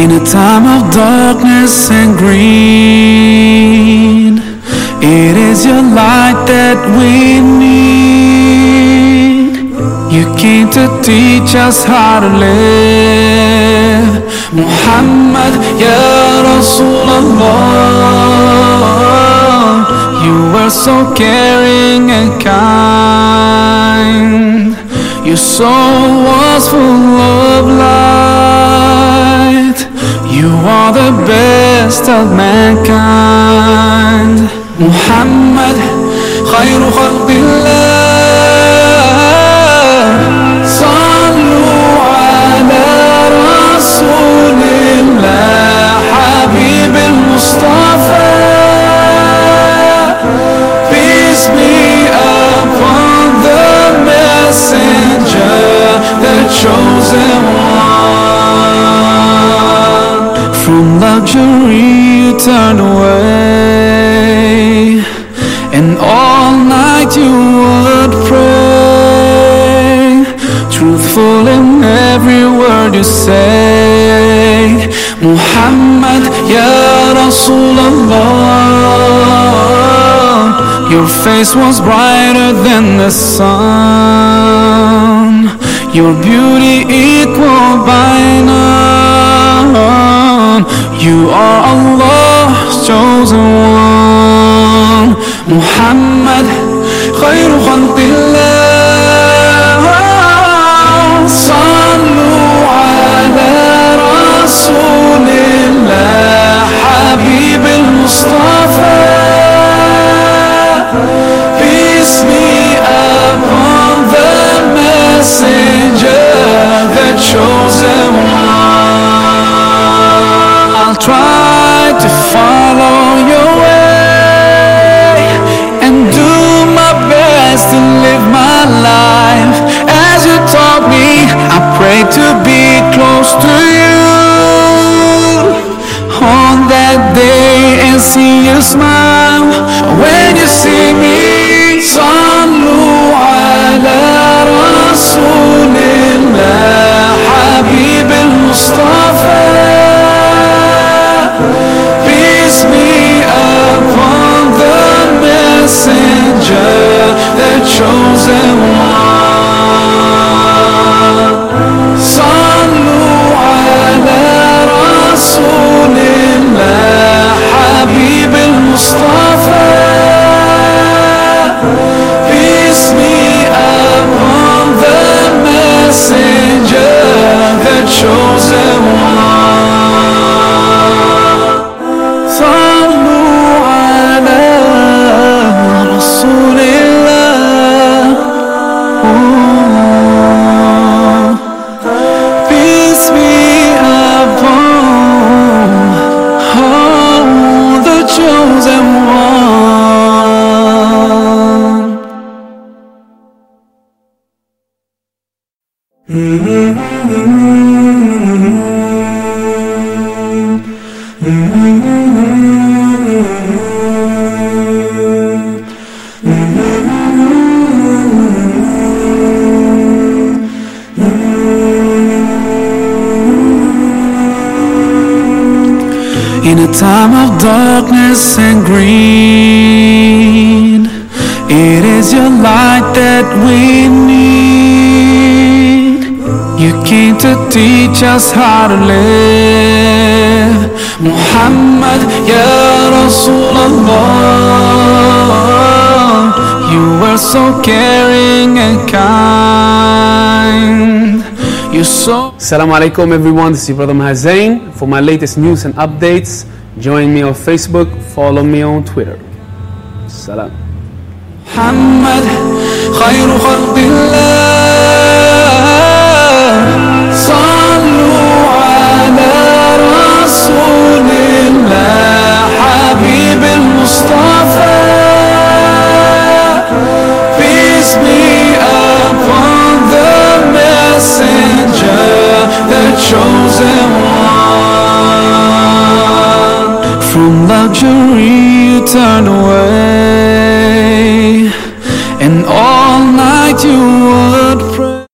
In a time of darkness and green, it is your light that we need You came to teach us how to live. Muhammad, Ya Rasulullah, you were so caring and kind. Your soul was full of light. You are the best of mankind. Muhammad, خير خلق الله. luxury you turned away, and all night you would pray. Truthful in every word you say. Muhammad, Ya Rasulullah. Your face was brighter than the sun. Your beauty equal by. You are Allah's see you smile when you see me smile. In a time of darkness and green, it is your light that we need. You came to teach us how to live. Muhammad, Ya Rasulullah You were so caring and kind. You so Assalamu alaikum everyone, this is Brother Maher Zain. For my latest news and updates Join me on Facebook, follow me on Twitter. Salam. محمد خير خلق الله away.